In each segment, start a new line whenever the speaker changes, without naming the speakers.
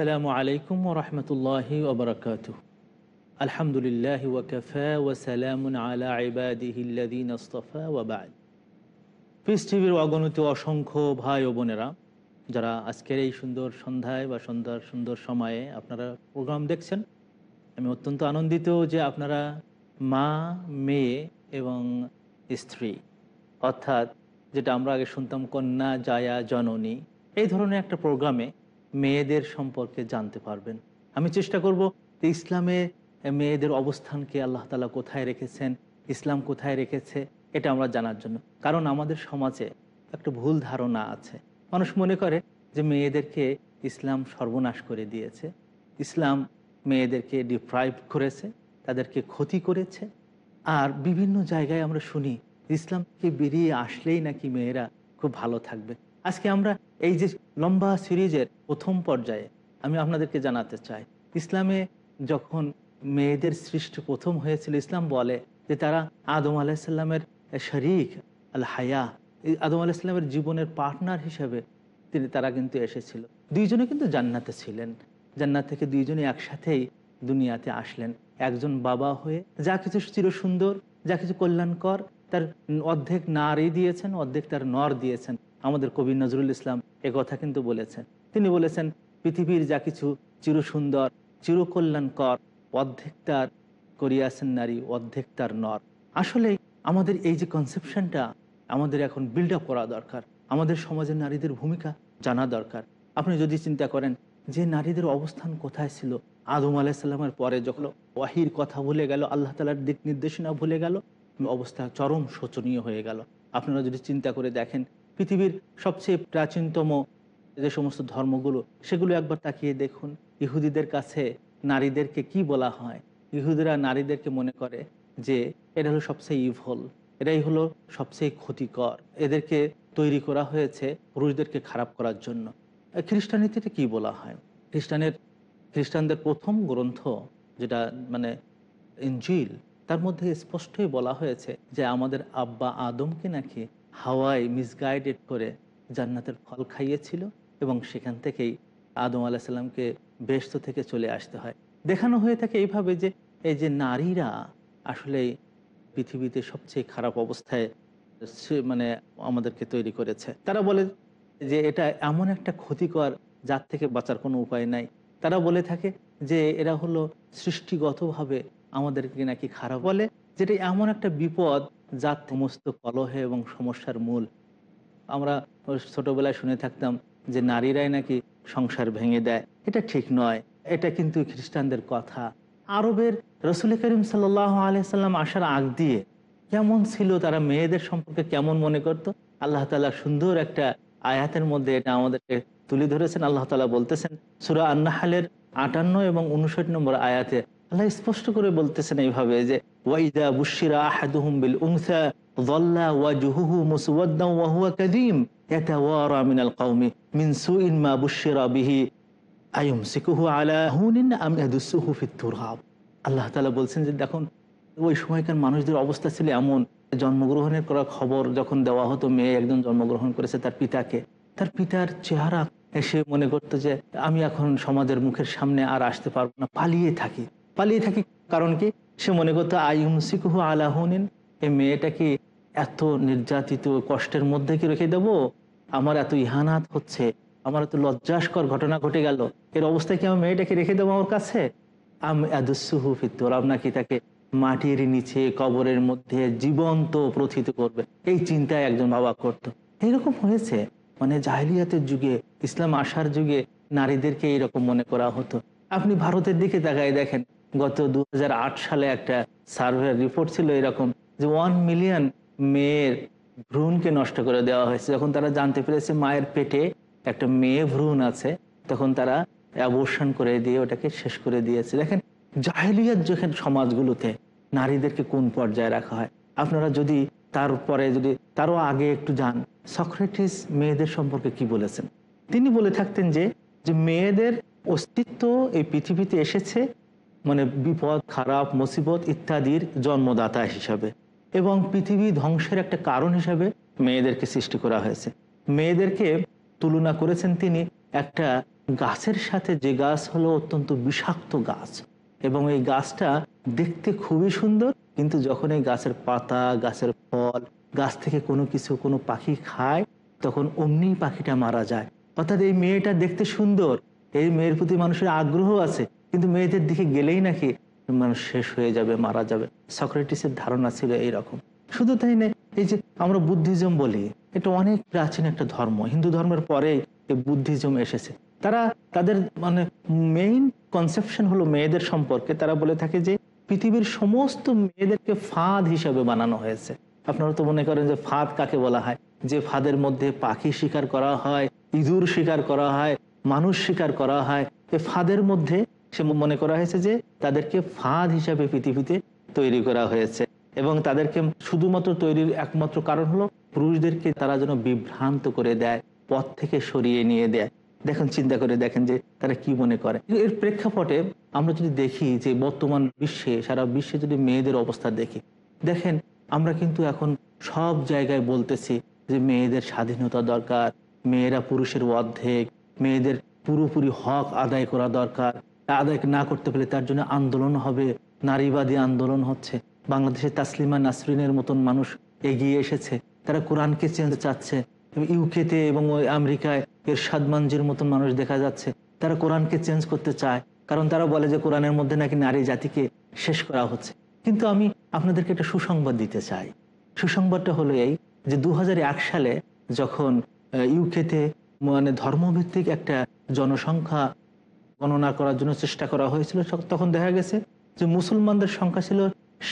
আসসালামু আলাইকুম ওরহমতুল্লাহি ওবরকাত আলহামদুলিল্লাহ ওকফা ওসালামুন আলা ইবাদিহিল্লাদিন আস্তফা ওবাদ পিস টিভির অগণিত অসংখ্য ভাই ও বোনেরা, যারা আজকের এই সুন্দর সন্ধ্যায় বা সন্ধ্যার সুন্দর সময়ে আপনারা প্রোগ্রাম দেখছেন, আমি অত্যন্ত আনন্দিত যে আপনারা মা, মেয়ে এবং স্ত্রী, অর্থাৎ যেটা আমরা আগে শুনতাম, কন্যা, জায়া, জননী, এই ধরনের একটা প্রোগ্রামে মেয়েদের সম্পর্কে জানতে পারবেন। আমি চেষ্টা করব যে ইসলামে মেয়েদের অবস্থানকে আল্লাহ তালা কোথায় রেখেছেন, ইসলাম কোথায় রেখেছে, এটা আমরা জানার জন্য। কারণ আমাদের সমাজে একটা ভুল ধারণা আছে। মানুষ মনে করে যে মেয়েদেরকে ইসলাম সর্বনাশ করে দিয়েছে, ইসলাম মেয়েদেরকে ডিপ্রাইভ করেছে, তাদেরকে ক্ষতি করেছে। আর বিভিন্ন জায়গায় আমরা শুনি ইসলামকে বেরিয়ে আসলেই নাকি মেয়েরা খুব ভালো থাকবে? আজকে আমরা এই যে লম্বা সিরিজের প্রথম পর্যায়ে আমি আপনাদেরকে জানাতে চাই। ইসলামে যখন মেয়েদের সৃষ্টি প্রথম হয়েছিল, ইসলাম বলে যে তারা আদম আলাহিসাল্লামের শরিক, আল হায়া। আদম আলাহিসাল্লামের জীবনের পার্টনার হিসেবে তিনি তারা কিন্তু এসেছিল। দুইজনে কিন্তু জান্নাতে ছিলেন। জান্নাত থেকে দুইজনে একসাথেই দুনিয়াতে আসলেন। একজন বাবা হয়ে যা কিছু চির সুন্দর, যা কিছু কল্যাণকর, তার অর্ধেক নারী দিয়েছেন, অর্ধেক তার নর দিয়েছেন। আমাদের কবি নজরুল ইসলাম কথা কিন্তু বলেছেন। তিনি বলেছেন, পৃথিবীর যা কিছু চিরসুন্দর, চিরকল্যাণকর অর্ধেক তার করিয়াছেন নারী অর্ধেক তার নর। আসলে আমাদের এই যে কনসেপশনটা আমাদের এখন বিল্ড আপ করা দরকার। আমাদের সমাজের নারীদের ভূমিকা জানা দরকার। আপনি যদি চিন্তা করেন, যে নারীদের অবস্থান কোথায় ছিল? আদম আলাহিসাল্লামের পরে যখন ওয়াহির কথা ভুলে গেল, আল্লাহ তালার দিক নির্দেশনা ভুলে গেল, অবস্থা চরম শোচনীয় হয়ে গেল। আপনারা যদি চিন্তা করে দেখেন পৃথিবীর সবচেয়ে প্রাচীনতম যে সমস্ত ধর্মগুলো, সেগুলো একবার তাকিয়ে দেখুন। ইহুদিদের কাছে নারীদেরকে কি বলা হয়? ইহুদিরা নারীদেরকে মনে করে যে এটা হলো সবচেয়ে ইভল এটাই হলো সবচেয়ে ক্ষতিকর। এদেরকে তৈরি করা হয়েছে পুরুষদেরকে খারাপ করার জন্য। খ্রিস্টানিতে কি বলা হয়? খ্রিস্টানের, খ্রিস্টানদের প্রথম গ্রন্থ যেটা মানে ইঞ্জিল তার মধ্যে স্পষ্টই বলা হয়েছে যে আমাদের আব্বা আদমকে নাকি হাওয়াই মিসগাইডেড করে জান্নাতের ফল খাইয়েছিল এবং সেখান থেকেই আদম আলাহিসাল্লামকে ব্যস্ত থেকে চলে আসতে হয়। দেখানো হয়ে থাকে এইভাবে যে, এই যে নারীরা আসলে পৃথিবীতে সবচেয়ে খারাপ অবস্থায় মানে আমাদেরকে তৈরি করেছে। তারা বলে যে, এটা এমন একটা ক্ষতিকর যার থেকে বাঁচার কোনো উপায় নাই। তারা বলে থাকে যে, এরা হলো সৃষ্টিগতভাবে আমাদেরকে নাকি খারাপ বলে, যেটা এমন একটা বিপদ যার সমস্ত কলহে এবং সমস্যার মূল। আমরা ছোটবেলায় শুনে থাকতাম যে নারীরাই নাকি সংসার ভেঙে দেয়। এটা ঠিক নয়। এটা কিন্তু খ্রিস্টানদের কথা। আরবের রসুল করিম সাল আলিয়াল্লাম আসার আগ দিয়ে কেমন ছিল তারা মেয়েদের সম্পর্কে কেমন মনে করত? আল্লাহ তালা সুন্দর একটা আয়াতের মধ্যে এটা আমাদেরকে তুলে ধরেছেন। আল্লাহ তালা বলতেছেন, সুরা আন্নাহালের আটান্ন এবং উনষাট নম্বর আয়াতে আল্লাহ স্পষ্ট করে বলতেছেন এইভাবে যে ওয়াইদা বুশিরা আহাদুহুম বিল উনসা ظل وجهه مسودا وهو كذيم يتوارى من القوم من سوء ما بشر به أيمسكه على هون أم يدسه في التراب আল্লাহ তালা বলছেন যে দেখুন ওই সময়কার মানুষদের অবস্থা ছিল এমন জন্মগ্রহণের করা খবর যখন দেওয়া হতো মেয়ে একজন জন্মগ্রহণ করেছে তার পিতাকে তার পিতার চেহারা এসে মনে করতো যে আমি এখন সমাজের মুখের সামনে আর আসতে পারবো না পালিয়ে থাকি পালিয়ে থাকি। কারণ কি? সে মনে করতো আইমসিকুহু আলাহনিন এই মেয়েটাকে এত নির্যাতিত কষ্টের মধ্যে কি রেখে দেব? আমার এত ইহানাত হচ্ছে, আমার এত লজ্জাস্কর ঘটনা ঘটে গেল। এর অবস্থায় কি আমার মেয়েটাকে রেখে দেবো আমার কাছে? আমি এদুসুহু ফিতর আপনাকে তাকে মাটির নিচে কবরের মধ্যে জীবন্ত প্রথিত করবে এই চিন্তায় একজন বাবা করত। এইরকম হয়েছে। মানে জাহিলিয়াতের যুগে, ইসলাম আসার যুগে নারীদেরকে এইরকম মনে করা হতো। আপনি ভারতের দিকে তাকায় দেখেন গত দু হাজার আট সালে একটা সার্ভে রিপোর্ট ছিল এরকম যে ওয়ান মিলিয়ন মেয়ের ভ্রূণকে নষ্ট করে দেওয়া হয়েছে। যখন তারা জানতে পেরেছে মায়ের পেটে একটা মেয়ে ভ্রূণ আছে, তখন তারা অ্যাবর্শন করে দিয়ে ওটাকে শেষ করে দিয়েছে। দেখেন, জাহেলিয়াত যেখানে সমাজগুলোতে নারীদেরকে কোন পর্যায়ে রাখা হয়? আপনারা যদি তারপরে যদি তারও আগে একটু যান, সক্রেটিস মেয়েদের সম্পর্কে কি বলেছেন? তিনি বলে থাকতেন যে যে মেয়েদের অস্তিত্ব এই পৃথিবীতে এসেছে মানে বিপদ, খারাপ, মুসিবত ইত্যাদির জন্মদাতা হিসাবে। এবং পৃথিবী ধ্বংসের একটা কারণ হিসাবে মেয়েদেরকে সৃষ্টি করা হয়েছে। মেয়েদেরকে তুলনা করেছেন তিনি একটা গাছের সাথে যে গাছ হলো অত্যন্ত বিষাক্ত গাছ। এবং এই গাছটা দেখতে খুবই সুন্দর, কিন্তু যখন এই গাছের পাতা, গাছের ফল, গাছ থেকে কোনো কিছু কোনো পাখি খায়, তখন অমনি পাখিটা মারা যায়। অর্থাৎ এই মেয়েটা দেখতে সুন্দর, এই মেয়ের প্রতি মানুষের আগ্রহ আছে কিন্তু মেয়েদের দিকে গেলেই নাকি মানুষ শেষ হয়ে যাবে, মারা যাবে। সক্রেটিসের ধারণা ছিল এই রকম শুধু তাই না এই যে আমরা বুদ্ধিজম বলি, এটা অনেক প্রাচীন একটা ধর্ম। হিন্দু ধর্মের পরে এই বুদ্ধিজম এসেছে। তারা তাদের মানে মেইন কনসেপশন হলো মেয়েদের সম্পর্কে। তারা বলে থাকে যে পৃথিবীর সমস্ত মেয়েদেরকে ফাঁদ হিসাবে বানানো হয়েছে। আপনারা তো মনে করেন যে ফাঁদ কাকে বলা হয়? যে ফাঁদের মধ্যে পাখি শিকার করা হয়, ইঁদুর শিকার করা হয়, মানুষ শিকার করা হয় এই ফাঁদের মধ্যে সে মনে করা হয়েছে যে তাদেরকে ফাঁদ হিসাবে পৃথিবীতে তৈরি করা হয়েছে এবং তাদেরকে শুধুমাত্র তৈরির একমাত্র কারণ হলো পুরুষদেরকে তারা যেন বিভ্রান্ত করে দেয়, পথ থেকে সরিয়ে নিয়ে দেয়। দেখেন, চিন্তা করে দেখেন যে তারা কি মনে করে। এর প্রেক্ষাপটে আমরা যদি দেখি যে বর্তমান বিশ্বে, সারা বিশ্বে যদি মেয়েদের অবস্থা দেখি, দেখেন আমরা কিন্তু এখন সব জায়গায় বলতেছি যে মেয়েদের স্বাধীনতা দরকার, মেয়েরা পুরুষের অর্ধেক, মেয়েদের পুরোপুরি হক আদায় করা দরকার আদায় না করতে পারলে তার জন্য আন্দোলন হবে। নারীবাদী আন্দোলন হচ্ছে। বাংলাদেশের তাসলিমা নাসরিনের মতন মানুষ এগিয়ে এসেছে। তারা কোরআনকে চেঞ্জ চাচ্ছে। ইউকেতে এবং ওই আমেরিকায় এরশাদ মানজির মতন মানুষ দেখা যাচ্ছে। তারা কোরআনকে চেঞ্জ করতে চায়। কারণ তারা বলে যে কোরআনের মধ্যে নাকি নারী জাতিকে শেষ করা হচ্ছে। কিন্তু আমি আপনাদেরকে একটা সুসংবাদ দিতে চাই। সুসংবাদটা হলো এই যে দু হাজার এক সালে যখন ইউকেতে মানে ধর্মভিত্তিক একটা জনসংখ্যা গণনা করার জন্য চেষ্টা করা হয়েছিল। তখন দেখা গেছে যে মুসলমানদের সংখ্যা ছিল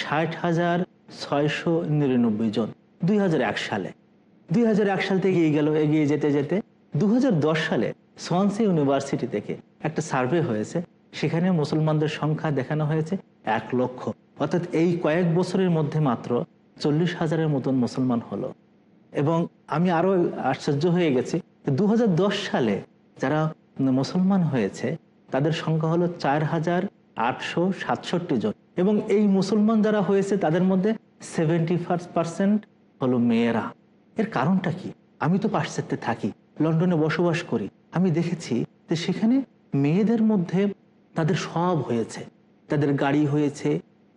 ষাট হাজার ছয়শো নিরানব্বই জন দুই এক সালে। দুই এক সাল থেকে এগিয়ে গেল এগিয়ে যেতে যেতে দু হাজার দশ সালে সোয়ানসি ইউনিভার্সিটি থেকে একটা সার্ভে হয়েছে। সেখানে মুসলমানদের সংখ্যা দেখানো হয়েছে এক লক্ষ। অর্থাৎ এই কয়েক বছরের মধ্যে মাত্র চল্লিশ হাজারের মতন মুসলমান হলো। এবং আমি আরও আশ্চর্য হয়ে গেছি দু হাজার দশ সালে যারা মুসলমান হয়েছে তাদের সংখ্যা হলো চার হাজার আটশো সাতষট্টি জন। এবং এই মুসলমান যারা হয়েছে, তাদের মধ্যে সেভেন্টি পার্সেন্ট হলো মেয়েরা। এর কারণটা কি? আমি তো পাশ্চাত্যে থাকি, লন্ডনে বসবাস করি। আমি দেখেছি যে সেখানে মেয়েদের মধ্যে তাদের সব হয়েছে। তাদের গাড়ি হয়েছে,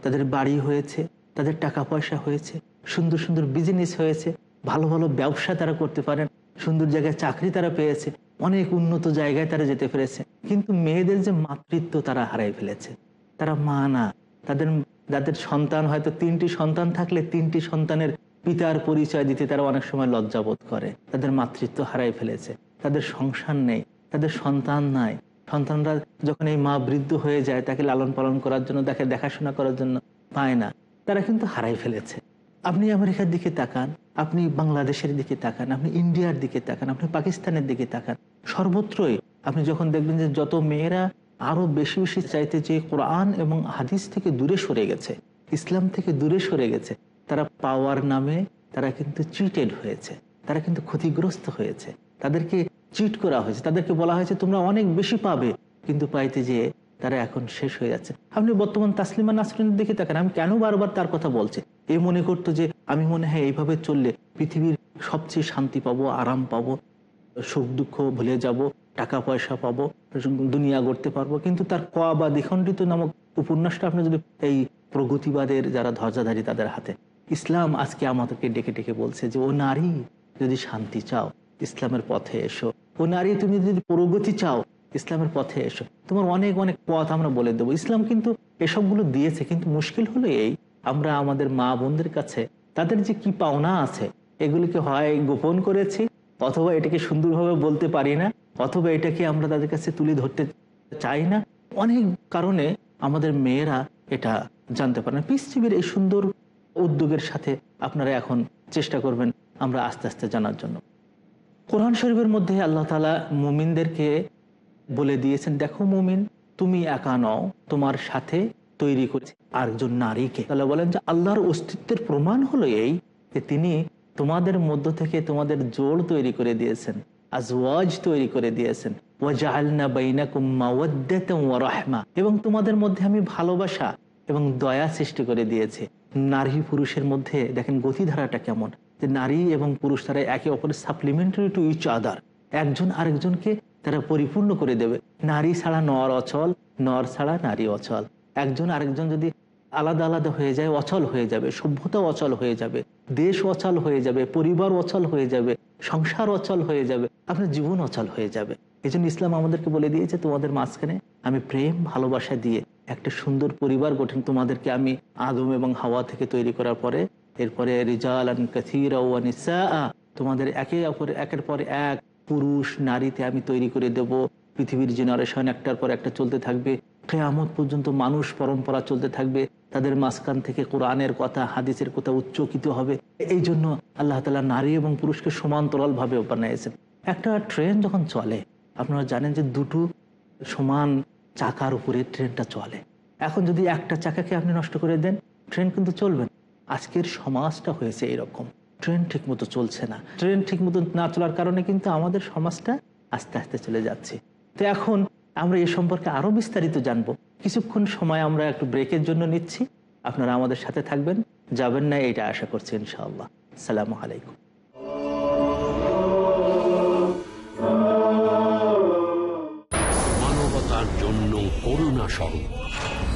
তাদের বাড়ি হয়েছে, তাদের টাকা পয়সা হয়েছে, সুন্দর সুন্দর বিজনেস হয়েছে, ভালো ভালো ব্যবসা তারা করতে পারেন, সুন্দর জায়গায় চাকরি তারা পেয়েছে। অনেক উন্নত জায়গায় তারা যেতে পেরেছে। কিন্তু মেয়েদের যে মাতৃত্ব তারা হারাই ফেলেছে। তারা মা না। তাদের যাদের সন্তান হয়তো তিনটি সন্তান থাকলে তিনটি সন্তানের পিতার পরিচয় দিতে তারা অনেক সময় লজ্জাবোধ করে। তাদের মাতৃত্ব হারাই ফেলেছে। তাদের সংসার নেই। তাদের সন্তান নাই। সন্তানরা যখন এই মা বৃদ্ধ হয়ে যায়, তাকে লালন পালন করার জন্য, তাকে দেখাশোনা করার জন্য পায় না। তারা কিন্তু হারাই ফেলেছে। আপনি আমেরিকার দিকে তাকান। আপনি বাংলাদেশের দিকে তাকান। আপনি ইন্ডিয়ার দিকে তাকান। আপনি পাকিস্তানের দিকে তাকান। সর্বত্রই আপনি যখন দেখবেন যে যত মেয়েরা আরও বেশি বেশি চাইতে যে কোরআন এবং হাদিস থেকে দূরে সরে গেছে, ইসলাম থেকে দূরে সরে গেছে, তারা পাওয়ার নামে তারা কিন্তু চিটেড হয়েছে, তারা কিন্তু ক্ষতিগ্রস্ত হয়েছে, তাদেরকে চিট করা হয়েছে, তাদেরকে বলা হয়েছে, তোমরা অনেক বেশি পাবে। কিন্তু পাইতে যেয়ে তারা এখন শেষ হয়ে যাচ্ছে। আপনি বর্তমান তাসলিমা নাসরিনের দিকে তাকান, আমি কেন বারবার তার কথা বলছি? এ মনে করতো যে, আমি মনে হয় এইভাবে চললে পৃথিবীর সবচেয়ে শান্তি পাবো, আরাম পাবো। সুখ দুঃখ ভুলে যাব, টাকা পয়সা পাবো, দুনিয়া গড়তে পারব। কিন্তু তার ক বা দ্বিখণ্ডিত নামক উপন্যাসটা আপনি যদি এই প্রগতিবাদের যারা ধ্বজাধারী তাদের হাতে, ইসলাম আজকে আমাদেরকে ডেকে ডেকে বলছে যে, ও নারী, যদি শান্তি চাও, ইসলামের পথে এসো। ও নারী, তুমি যদি প্রগতি চাও, ইসলামের পথে এসো। তোমার অনেক অনেক পথ আমরা বলে দেবো। ইসলাম কিন্তু এসবগুলো দিয়েছে, কিন্তু মুশকিল হলো এই, আমরা আমাদের মা বোনদের কাছে, তাদের যে কি পাওনা আছে, এগুলিকে হয় গোপন করেছি অথবা এটাকে সুন্দরভাবে বলতে পারি না, অথবা এটাকে আমরা তাদের কাছে তুলে ধরতে চাই না। অনেক কারণে আমাদের মেয়েরা এটা জানতে পারে না। পৃথিবীর এই সুন্দর উদ্যোগের সাথে আপনারা এখন চেষ্টা করবেন আমরা আস্তে আস্তে জানার জন্য। কোরআন শরীফের মধ্যে আল্লাহ তালা মুমিনদেরকে বলে দিয়েছেন, দেখো মুমিন, তুমি একা নও, তোমার সাথে তৈরি করেছে আরেকজন নারীকে। তাহলে বলেন যে, আল্লাহর অস্তিত্বের প্রমাণ হলো এই যে তিনি তোমাদের মধ্য থেকে তোমাদের জোড় তৈরি করে দিয়েছেন, আজওয়াজ তৈরি করে দিয়েছেন। এবং তোমাদের মধ্যে আমি ভালোবাসা এবং দয়া সৃষ্টি করে দিয়েছে। নারী পুরুষের মধ্যে দেখেন গতিধারাটা কেমন। যে নারী এবং পুরুষ তারা একে অপরের সাপ্লিমেন্টারি টু ইচ আদার একজন আরেকজনকে তারা পরিপূর্ণ করে দেবে। নারী ছাড়া নর অচল, নর ছাড়া নারী অচল। একজন আরেকজন যদি আলাদা আলাদা হয়ে যায়, অচল হয়ে যাবে সভ্যতা অচল হয়ে যাবে, দেশ অচল হয়ে যাবে, পরিবার অচল হয়ে যাবে, সংসার অচল হয়ে যাবে, আপনার জীবন অচল হয়ে যাবে। এই ইসলাম আমাদেরকে বলে দিয়েছে, তোমাদের মাঝখানে আমি প্রেম, ভালোবাসা দিয়ে একটা সুন্দর পরিবার গঠন তোমাদেরকে আমি আদম এবং হাওয়া থেকে তৈরি করার পরে, এরপরে রিজাল আন তোমাদের একে অপর, একের পর এক পুরুষ নারীতে আমি তৈরি করে দেব। পৃথিবীর জেনারেশন একটার পর একটা চলতে থাকবে কেয়ামত পর্যন্ত মানুষ পরম্পরা চলতে থাকবে, তাদের মাঝখান থেকে কোরআনের কথা, হাদিসের কথা উচ্চকিত হবে। এই জন্য আল্লাহ তালা নারী এবং পুরুষকে সমান্তরাল ভাবে বানিয়েছেন। একটা ট্রেন যখন চলে, আপনারা জানেন যে দুটো সমান চাকার উপরে ট্রেনটা চলে। এখন যদি একটা চাকাকে আপনি নষ্ট করে দেন, ট্রেন কিন্তু চলবে না। আজকের সমাজটা হয়েছে এরকম। ট্রেন ঠিকমতো চলছে না। ট্রেন ঠিকমতো না চলার কারণে কিন্তু আমাদের সমাজটা আস্তে আস্তে চলে যাচ্ছে। তো এখন আমরা এ সম্পর্কে আরও বিস্তারিত জানব। কিছুক্ষণ সময় আমরা একটু ব্রেকের জন্য নিচ্ছি। আপনারা আমাদের সাথে থাকবেন। যাবেন না এটা আশা করছি ইনশাআল্লাহ। সালামু আলাইকুম।
মানবতার জন্য করুণা স্বরূপ।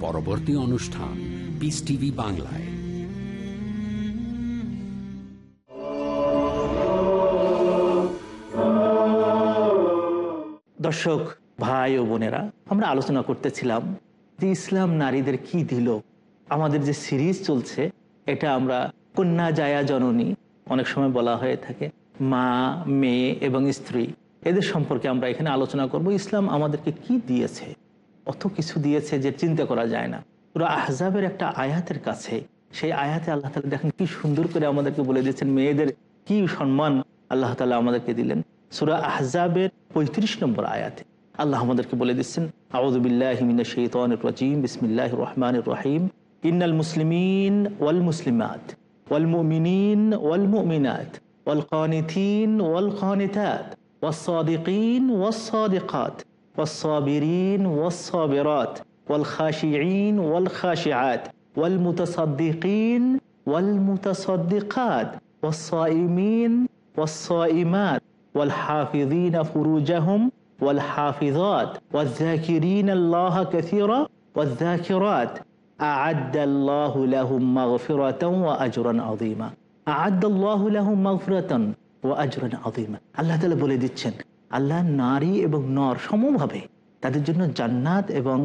পরবর্তী অনুষ্ঠান পিস টিভি বাংলায়।
দর্শক, ভাই ও বোনেরা, আমরা আলোচনা করতেছিলাম যে ইসলাম নারীদের কি দিল। আমাদের যে সিরিজ চলছে, এটা আমরা কন্যা জায়া জননী, অনেক সময় বলা হয়ে থাকে, মা, মেয়ে এবং স্ত্রী, এদের সম্পর্কে আমরা এখানে আলোচনা করব। ইসলাম আমাদেরকে কি দিয়েছে? অত কিছু দিয়েছে যে চিন্তা করা যায় না পুরো আহজাবের একটা আয়াতের কাছে সেই আয়াতে আল্লাহ তালা দেখেন কি সুন্দর করে আমাদেরকে বলে দিয়েছেন মেয়েদের কি সম্মান আল্লাহ তালা আমাদেরকে দিলেন সুরা আহজাবের পঁয়ত্রিশ নম্বর আয়াতে আল্লাহ আমাদেরকে বলে দিচ্ছেন আউদুবিল্লাহিম বিসমিল্লাহ রহমান রহিম ইন্নাল মুসলিমিন ওয়াল মুসলিমাত ওয়াল মুমিনিন ওয়াল মুমিনাত والقانتين والقانتات والصادقين والصادقات والصابرين والصابرات والخاشعين والخاشعات والمتصدقين والمتصدقات والصائمين والصائمات والحافظين فروجهم والحافظات والذاكرين الله كثيرا والذاكرات أعد الله لهم مغفرة وأجرا عظيما أعد الله لهم مغفرة وأجرا عظيما আল্লাহ তালা বলে দিচ্ছেন আল্লাহ নারী এবং নর সমভাবে তাদের জন্য জান্নাত এবং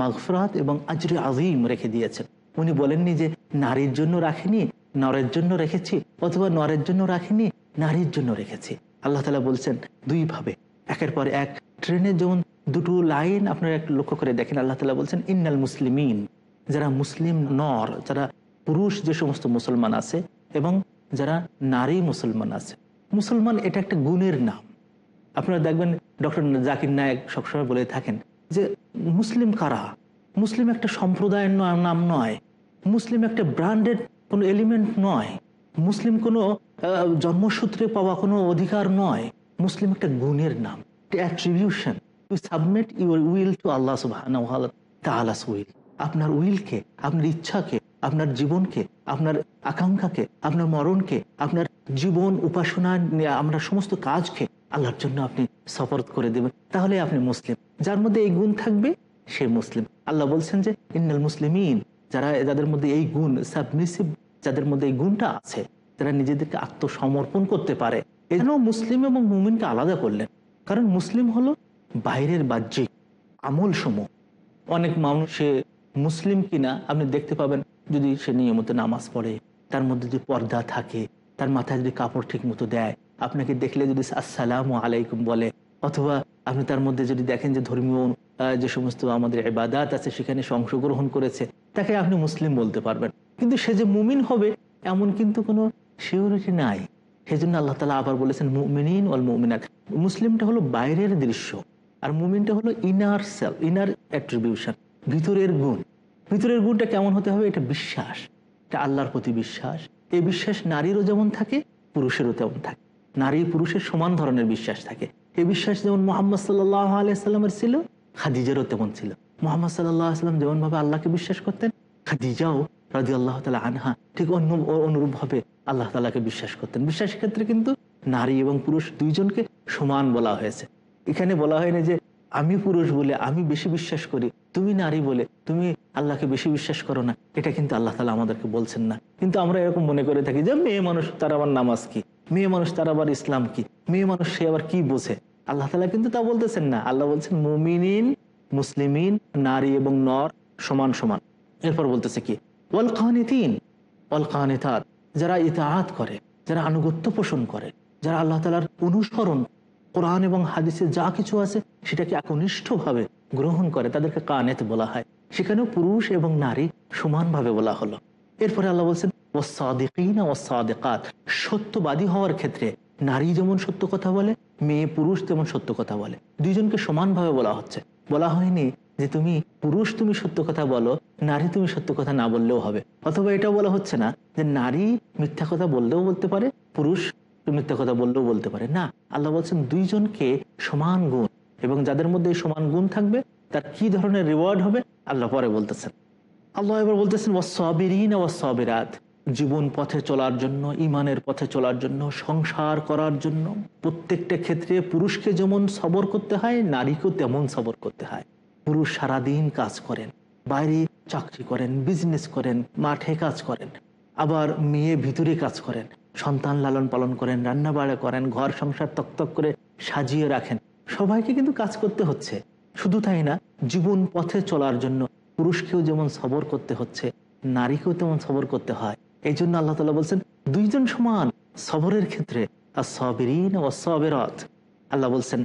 মাগফরাত এবং আজরে আজিম রেখে দিয়েছেন। উনি বলেননি যে নারীর জন্য রাখিনি, নরের জন্য রেখেছি অথবা নরের জন্য রাখিনি, নারীর জন্য রেখেছি। আল্লাহ তালা বলছেন দুইভাবে একের পর এক ট্রেনের যেমন দুটো লাইন আপনারা একটু লক্ষ্য করে দেখেন, আল্লাহ তালা বলছেন, ইন্নাল মুসলিমিন, যারা মুসলিম নর, যারা পুরুষ যে সমস্ত মুসলমান আছে এবং যারা নারী মুসলমান আছে। মুসলমান এটা একটা গুণের নাম। আপনারা দেখবেন ডক্টর জাকির নায়ক সবসময় বলে থাকেন যে মুসলিম কারা? মুসলিম একটা সম্প্রদায়ের নাম নয়। মুসলিম একটা ব্র্যান্ডেড কোনো এলিমেন্ট নয়। মুসলিম কোনো জন্মসূত্রে পাওয়া কোনো অধিকার নয়। মুসলিম একটা গুণের নাম। Attribution to submit your will to Allah সুবাহ উইল আপনার উইলকে, আপনার ইচ্ছাকে, আপনার জীবনকে আপনার আকাঙ্ক্ষাকে, আপনার মরণকে, আপনার জীবন উপাসনা আমরা সমস্ত কাজকে আল্লাহর জন্য আপনি সফরত করে দেবেন। তাহলে আপনি মুসলিম। যার মধ্যে এই গুণ থাকবে, সে মুসলিম। আল্লাহ বলছেন যে, ইন্নাল মুসলিমিন যারা যাদের মধ্যে এই গুণ সাবমিসিভ যাদের মধ্যে এই গুণটা আছে, যারা নিজেদেরকে আত্মসমর্পণ করতে পারে এজন্য মুসলিম এবং মুমিনকে আলাদা করলেন। কারণ মুসলিম হলো বাইরের বাহ্যিক আমল সমূহ অনেক মানুষে মুসলিম কিনা আপনি দেখতে পাবেন যদি সে নিয়মিত নামাজ পড়ে, তার মধ্যে যদি পর্দা থাকে, তার মাথায় যদি কাপড় ঠিক মতো দেয়, আপনাকে দেখলে যদি আসসালাম আলাইকুম বলে, অথবা আপনি তার মধ্যে যদি দেখেন যে ধর্মীয় যে সমস্ত আমাদের এবাদাত আছে সেখানে অংশগ্রহণ করেছে, তাকে আপনি মুসলিম বলতে পারবেন। কিন্তু সে যে মুমিন হবে, এমন কিন্তু কোনো সিউরিটি নাই। সেই জন্য আল্লাহ তালা আবার বলেছেন, মুমিনিন অল মুমিনাত। মুসলিমটা হলো বাইরের দৃশ্য, আর মুমিনটা হলো ইনার সেলফ ইনার অ্যাট্রিবিউশন ভিতরের গুণ। ভিতরের গুণটা কেমন হতে হবে? এটা বিশ্বাস। এটা আল্লাহর প্রতি বিশ্বাস। এই বিশ্বাস নারীরও যেমন থাকে, পুরুষেরও তেমন থাকে। নারী পুরুষের সমান ধরনের বিশ্বাস থাকে। এই বিশ্বাস যেমন মোহাম্মদ সাল্লাহ আলিয়াল্লামের ছিল, খাদিজারও তেমন ছিল। মোহাম্মদ সাল্লাহ আসলাম যেমনভাবে আল্লাহকে বিশ্বাস করতেন, খাদিজাও রাজি আল্লাহ তালা আনহা ঠিক অন্য অনুরূপভাবে আল্লাহ তালাকে বিশ্বাস করতেন। বিশ্বাসের ক্ষেত্রে কিন্তু নারী এবং পুরুষ দুইজনকে সমান বলা হয়েছে। এখানে বলা হয়নি যে, আমি পুরুষ বলে আমি বেশি বিশ্বাস করি। তুমি নারী বলে তুমি আল্লাহকে বেশি বিশ্বাস করো না, এটা কিন্তু আল্লাহ তালা আমাদেরকে বলছেন না। কিন্তু আমরা এরকম মনে করে থাকি যে মেয়ে মানুষ, তার আবার নামাজ কি? মেয়ে মানুষ, তার আবার ইসলাম কি? মেয়ে মানুষ, সে আবার কি বোঝে? আল্লাহ তালা কিন্তু তা বলতেছেন না। আল্লাহ বলছেন, মুমিনিন, মুসলিমিন, নারী এবং নর সমান সমান। এরপর বলতেছে কি, ওয়াল কাহানিতিন ওয়াল কাহানিতাত যারা ইতাহাত করে, যারা আনুগত্য পোষণ করে, যারা আল্লাহ তালার অনুসরণ, কোরআন এবং হাদিসে যা কিছু আছে, সেটাকে একনিষ্ঠভাবে গ্রহণ করে, তাদেরকে কানেত বলা হয়। সেখানেও পুরুষ এবং নারী সমানভাবে বলা হলো। এরপরে আল্লাহ বলছেন ওসাদিকাত সত্যবাদী হওয়ার ক্ষেত্রে নারী যেমন সত্য কথা বলে, মেয়ে পুরুষ তেমন সত্য কথা বলে। দুইজনকে সমানভাবে বলা হচ্ছে। বলা হয়নি যে তুমি পুরুষ তুমি সত্য কথা বলো, নারী তুমি সত্য কথা না বললেও হবে। অথবা এটা বলা হচ্ছে না যে নারী মিথ্যা কথা বললেও বলতে পারে, পুরুষ মিথ্যা কথা বললেও বলতে পারে। না, আল্লাহ বলছেন দুইজনকে সমান গুণ। এবং যাদের মধ্যে সমান গুণ থাকবে, তার কি ধরনের রিওয়ার্ড হবে? আল্লাহ পরে বলতেছেন। আল্লাহ এবার বলতেছেন ওয়াসবিরিন ওয়াসবিরাত জীবন পথে চলার জন্য ইমানের পথে চলার জন্য, সংসার করার জন্য, প্রত্যেকটা ক্ষেত্রে পুরুষকে যেমন সবর করতে হয়, নারীকেও তেমন সবর করতে হয়। পুরুষ সারাদিন কাজ করেন, বাইরে চাকরি করেন বিজনেস করেন, মাঠে কাজ করেন, আবার মেয়ে ভিতরে কাজ করেন, সন্তান লালন পালন করেন রান্না বাড়া করেন, ঘর সংসার তকতক করে সাজিয়ে রাখেন। সবাইকে কিন্তু কাজ করতে হচ্ছে। শুধু তাই না, জীবন পথে চলার জন্য পুরুষকেও যেমন সবর করতে হচ্ছে, নারীকেও তেমন সবর করতে হয়। এই জন্য আল্লাহ তালা বলছেন, দুইজন সমান সবরের ক্ষেত্রে আল্লাহ বলছেন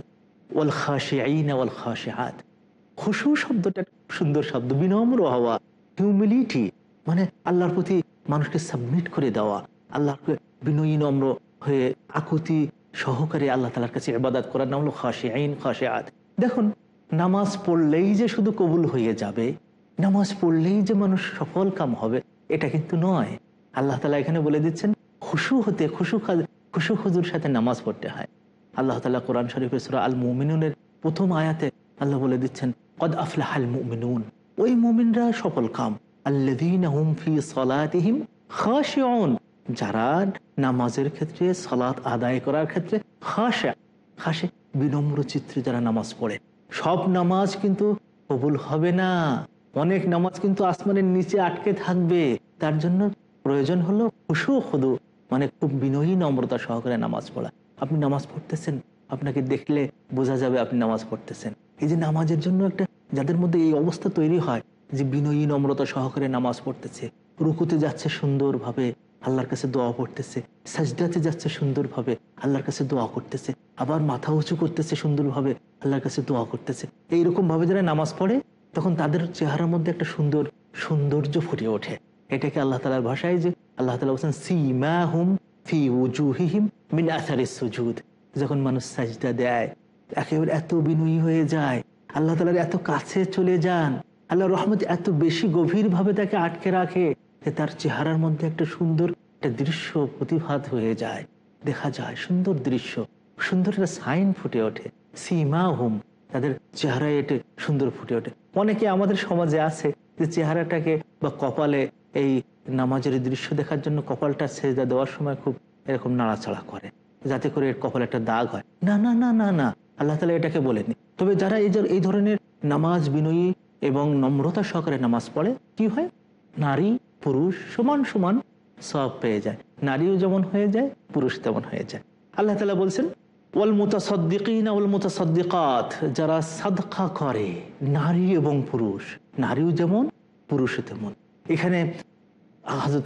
ওয়াল খাসে আইন ওয়াল খাসে হাত খুশু শব্দটা সুন্দর শব্দ, বিনম্র হওয়া হিউমিলিটি মানে আল্লাহর প্রতি মানুষকে সাবমিট করে দেওয়া, আল্লাহকে বিনয়ী, নম্র হয়ে, আকুতি সহকারে আল্লাহ তালার কাছে ইবাদাত করার নাম হলো খাসে আইন খাসে আত দেখুন, নামাজ পড়লেই যে শুধু কবুল হয়ে যাবে, নামাজ পড়লেই যে মানুষ সফল কাম হবে, এটা কিন্তু নয়। আল্লাহ তালা এখানে বলে দিচ্ছেন, খুশু হতে খুশু খুশু খুজুর সাথে নামাজ পড়তে হয়। আল্লাহ তালা কোরআন শরীফের সুরা আল মুমিনুনের প্রথম আয়াতে আল্লাহ বলে দিচ্ছেন, কদ আফলাহ আল মুমিনুন। ওই মুমিনরা সফল কাম। আল্লাযীন হুম ফি সলাতিহিম খাশিউন। যারা নামাজের ক্ষেত্রে সালাত আদায় করার ক্ষেত্রে খাশা খাসে বিনম্র চিত্রে যারা নামাজ পড়ে। সব নামাজ কিন্তু কবুল হবে না। অনেক নামাজ কিন্তু আসমানের নিচে আটকে থাকবে। তার জন্য প্রয়োজন হলো খুশু খুদু মানে খুব বিনয়ী নম্রতা সহকারে নামাজ পড়া। আপনি নামাজ পড়তেছেন, আপনাকে দেখলে বোঝা যাবে আপনি নামাজ পড়তেছেন। এই যে নামাজের জন্য একটা, যাদের মধ্যে এই অবস্থা তৈরি হয়, যে বিনয়ী নম্রতা সহকারে নামাজ পড়তেছে, রুকুতে যাচ্ছে সুন্দরভাবে আল্লাহর কাছে দোয়া পড়তেছে সাজদাতে যাচ্ছে সুন্দরভাবে, আল্লাহর কাছে দোয়া করতেছে। আবার মাথা উঁচু করতেছে সুন্দরভাবে, আল্লাহর কাছে দোয়া করতেছে। এইরকম ভাবে যারা নামাজ পড়ে, তখন তাদের চেহারার মধ্যে একটা সুন্দর সৌন্দর্য ফুটে ওঠে। এটাকে আল্লাহ তালার ভাষায় যে, আল্লাহ তালা বলছেন সিমা হুম ফি উজুহিহিম মিন আসারে সুজুদ। যখন মানুষ সাজদা দেয়, একেবারে এত বিনয়ী হয়ে যায়, আল্লাহ তালার এত কাছে চলে যান আল্লাহ রহমত এত বেশি গভীরভাবে তাকে আটকে রাখে তার চেহারার মধ্যে একটা সুন্দর একটা দৃশ্য প্রতিভাত হয়ে যায়। দেখা যায় সুন্দর দৃশ্য সুন্দর একটা সাইন ফুটে ওঠে, সীমা হুম, তাদের চেহারায় এটে সুন্দর ফুটে ওঠে। অনেকে আমাদের সমাজে আছে যে চেহারাটাকে বা কপালে এই নামাজের দৃশ্য দেখার জন্য কপালটা সেজদা দেওয়ার সময় খুব এরকম নাড়াচাড়া করে, যাতে করে এর কপালে একটা দাগ হয়। না না না না না, আল্লাহ তালা এটাকে বলেনি তবে যারা এই এই ধরনের নামাজ বিনয়ী এবং নম্রতা সহকারে নামাজ পড়ে, কি হয়? নারী, পুরুষ সমান সমান সব পেয়ে যায়। নারীও যেমন হয়ে যায়, পুরুষ তেমন হয়ে যায়। আল্লাহ তালা বলছেন যারা সাদকা করে, নারী এবং পুরুষ, নারীও যেমন তেমন। এখানে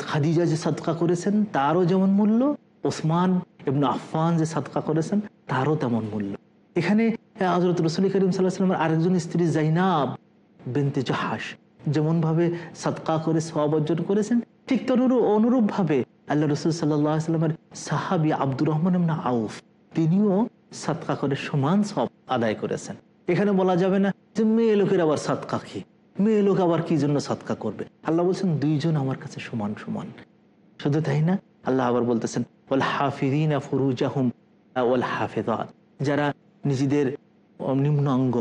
খাদিজা যে সাদকা করেছেন, তারও যেমন মূল্য, ওসমান এবং আফফান যে সাদকা করেছেন, তারও তেমন মূল্য। এখানে হজরত রসুল করিম সাল্লাহ আরেকজন স্ত্রী জাইনাব বিনতে জাহাস যেমন ভাবে সাদকা করে সব অর্জন করেছেন, ঠিক তনুরূপ অনুরূপ ভাবে আল্লাহ রসুল সাল্লামের সাহাবি আব্দুর রহমান আউফ, তিনিও সাদকা করে সমান সব আদায় করেছেন। এখানে বলা যাবে না যে মেয়ে লোকের আবার সাদকা কি, মেয়ে লোক আবার কি জন্য সাদকা করবে? আল্লাহ বলছেন, দুইজন আমার কাছে সমান সমান। শুধু তাই না, আল্লাহ আবার বলতেছেন ওল হাফিদিনা ওল হাফেদাত যারা নিজেদের নিম্ন অঙ্গ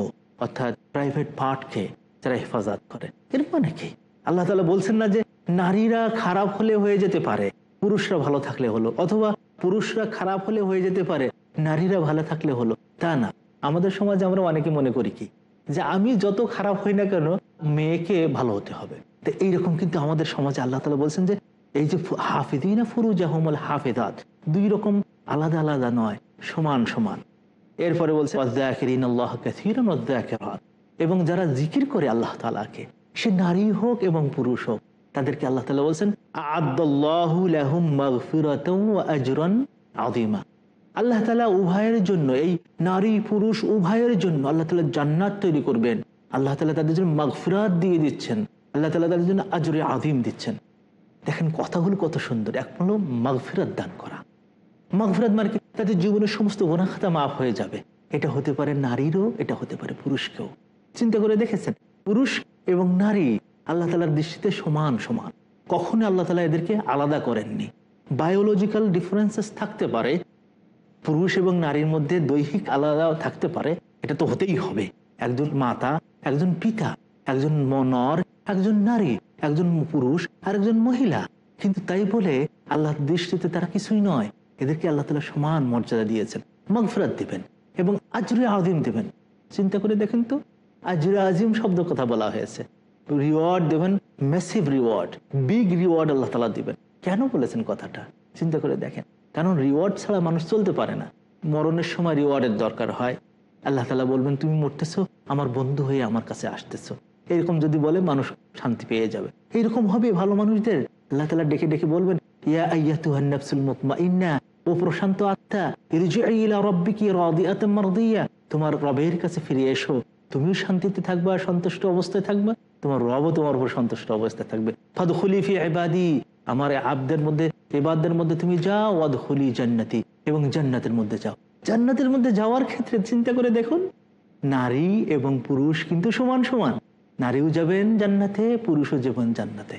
অর্থাৎ প্রাইভেট পার্টকে যারা হেফাজত করে। এর মানে কি? আল্লাহ তালা বলছেন না যে নারীরা খারাপ হলে হয়ে যেতে পারে, পুরুষরা ভালো থাকলে হলো, অথবা পুরুষরা খারাপ হলে হয়ে যেতে পারে, নারীরা ভালো থাকলে হলো। তা না। আমাদের সমাজে আমরা অনেকে মনে করি কি? যে আমি যত খারাপ হই না কেন, মেয়েকে ভালো হতে হবে। তো এইরকম কিন্তু আমাদের সমাজে আল্লাহ তালা বলছেন যে এই যে হাফিদিনা ফুরুজ আহমল হাফেদাত, দুই রকম আলাদা আলাদা নয়, সমান সমান। এরপরে বলছে "ওয়াদ্দাকিরিন আল্লাহ এবং যারা জিকির করে আল্লাহ তালাকে সে নারী হোক এবং পুরুষ হোক, তাদেরকে আল্লাহ তালা বলছেন আযীমা। আল্লাহ তালা উভয়ের জন্য, এই নারী, পুরুষ উভয়ের জন্য আল্লাহ তালা জান্নাত তৈরি করবেন। আল্লাহ তালা তাদের জন্য মাগফিরাত দিয়ে দিচ্ছেন। আল্লাহ তালা তাদের জন্য আজরে আদিম দিচ্ছেন। দেখেন কথাগুলো কত সুন্দর। এক হলো মাগফিরাত দান করা। মাগফিরাত মানে তাদের জীবনের সমস্ত গোনাখাতা মাফ হয়ে যাবে। এটা হতে পারে নারীরও, এটা হতে পারে পুরুষকেও। চিন্তা করে দেখেছেন? পুরুষ এবং নারী আল্লাহ তালার দৃষ্টিতে সমান সমান। কখনো আল্লাহ তালা এদেরকে আলাদা করেননি। বায়োলজিক্যাল ডিফারেন্সেস থাকতে পারে, পুরুষ এবং নারীর মধ্যে দৈহিক আলাদা থাকতে পারে, এটা তো হতেই হবে। একজন মাতা, একজন পিতা, একজন নর একজন নারী, একজন পুরুষ আর একজন মহিলা। কিন্তু তাই বলে আল্লাহর দৃষ্টিতে তারা কিছুই নয়। এদেরকে আল্লাহ তালা সমান মর্যাদা দিয়েছেন। মগফরাত দিবেন এবং আজরে আদিম দেবেন। চিন্তা করে দেখেন তো আজরে আজিম শব্দ কথা বলা হয়েছে। রিওয়ার্ড দেবেন ম্যাসিভ রিওয়ার্ড বিগ রিওয়ার্ড আল্লাহ তালা দিবেন। কেন বলেছেন কথাটা? চিন্তা করে দেখেন। কারণ রিওয়ার্ড ছাড়া মানুষ চলতে পারে না। মরণের সময় রিওয়ার্ডের দরকার হয়। আল্লাহ তালা বলবেন, তুমি মরতেছো, আমার বন্ধু হয়ে আমার কাছে আসতেছো। এরকম যদি বলে, মানুষ শান্তি পেয়ে যাবে। এইরকম হবে ভালো মানুষদের। আল্লাহ তালা ডেকে ডেকে বলবেন ও প্রশান্ত আত্মা তোমার রবের কাছে ফিরে এসো তুমিও শান্তিতে থাকবা, সন্তুষ্ট অবস্থায় থাকবা। তোমার রবও তোমার উপর সন্তুষ্ট অবস্থায় থাকবে। ফাদখুলি ফি ইবাদি, আমার আবদের মধ্যে এবাদদের মধ্যে তুমি যাও, ওয়াদখুলি জান্নাতি, এবং জান্নাতের মধ্যে যাও। জান্নাতের মধ্যে যাওয়ার ক্ষেত্রে চিন্তা করে দেখুন, নারী এবং পুরুষ কিন্তু সমান সমান। নারীও যাবেন জান্নাতে, পুরুষও যাবেন জান্নাতে।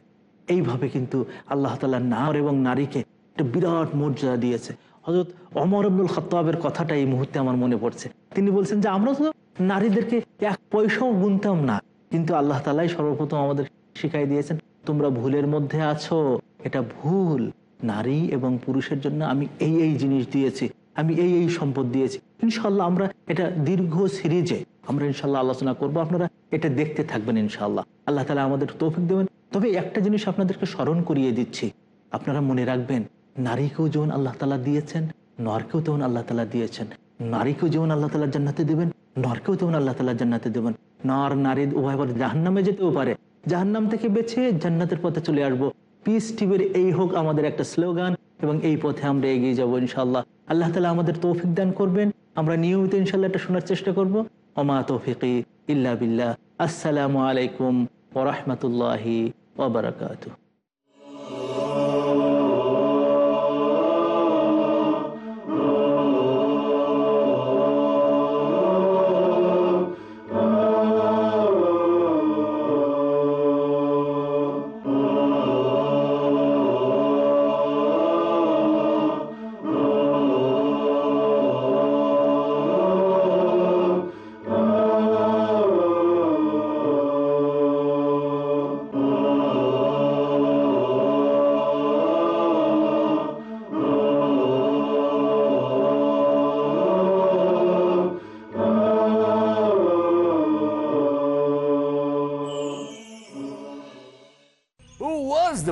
এইভাবে কিন্তু আল্লাহ তালা নার এবং নারীকে একটা বিরাট মর্যাদা দিয়েছে। হজরত অমর আব্দুল খত্তাবের কথাটা এই মুহূর্তে আমার মনে পড়ছে। তিনি বলছেন যে, আমরা তো নারীদেরকে এক পয়সাও গুনতাম না। কিন্তু আল্লাহ তালাই সর্বপ্রথম আমাদের শিখাই দিয়েছেন, তোমরা ভুলের মধ্যে আছো, এটা ভুল। নারী এবং পুরুষের জন্য আমি এই এই জিনিস দিয়েছি, আমি এই এই সম্পদ দিয়েছি। ইনশাল্লাহ আমরা এটা দীর্ঘ সিরিজে আমরা ইনশাল্লাহ আলোচনা করব, আপনারা এটা দেখতে থাকবেন ইনশাল্লাহ আল্লাহ তালা আমাদের তৌফিক দেবেন। তবে একটা জিনিস আপনাদেরকে স্মরণ করিয়ে দিচ্ছি, আপনারা মনে রাখবেন, নারীকেও যেমন আল্লাহ তালা দিয়েছেন, নরকেও তেমন আল্লাহ তালা দিয়েছেন। নারীকেও যেমন আল্লাহ তালা জান্নাতে দেবেন নরকেও তেমন আল্লাহ তালা জান্নাতে দেবেন। নর, নারী উভয় পথে জাহান্নামে যেতেও পারে। জাহান্নাম থেকে বেছে জান্নাতের পথে চলে আসব। পিস টিভির এই হোক আমাদের একটা স্লোগান এবং এই পথে আমরা এগিয়ে যাব ইনশাল্লাহ আল্লাহ তালা আমাদের তৌফিক দান করবেন। আমরা নিয়মিত ইনশাল্লাহ এটা শোনার চেষ্টা করব। অমা তৌফিকি ইল্লা বিল্লাহ। আসসালামু আলাইকুম ওরহমতুল্লাহি ওবরাকাতু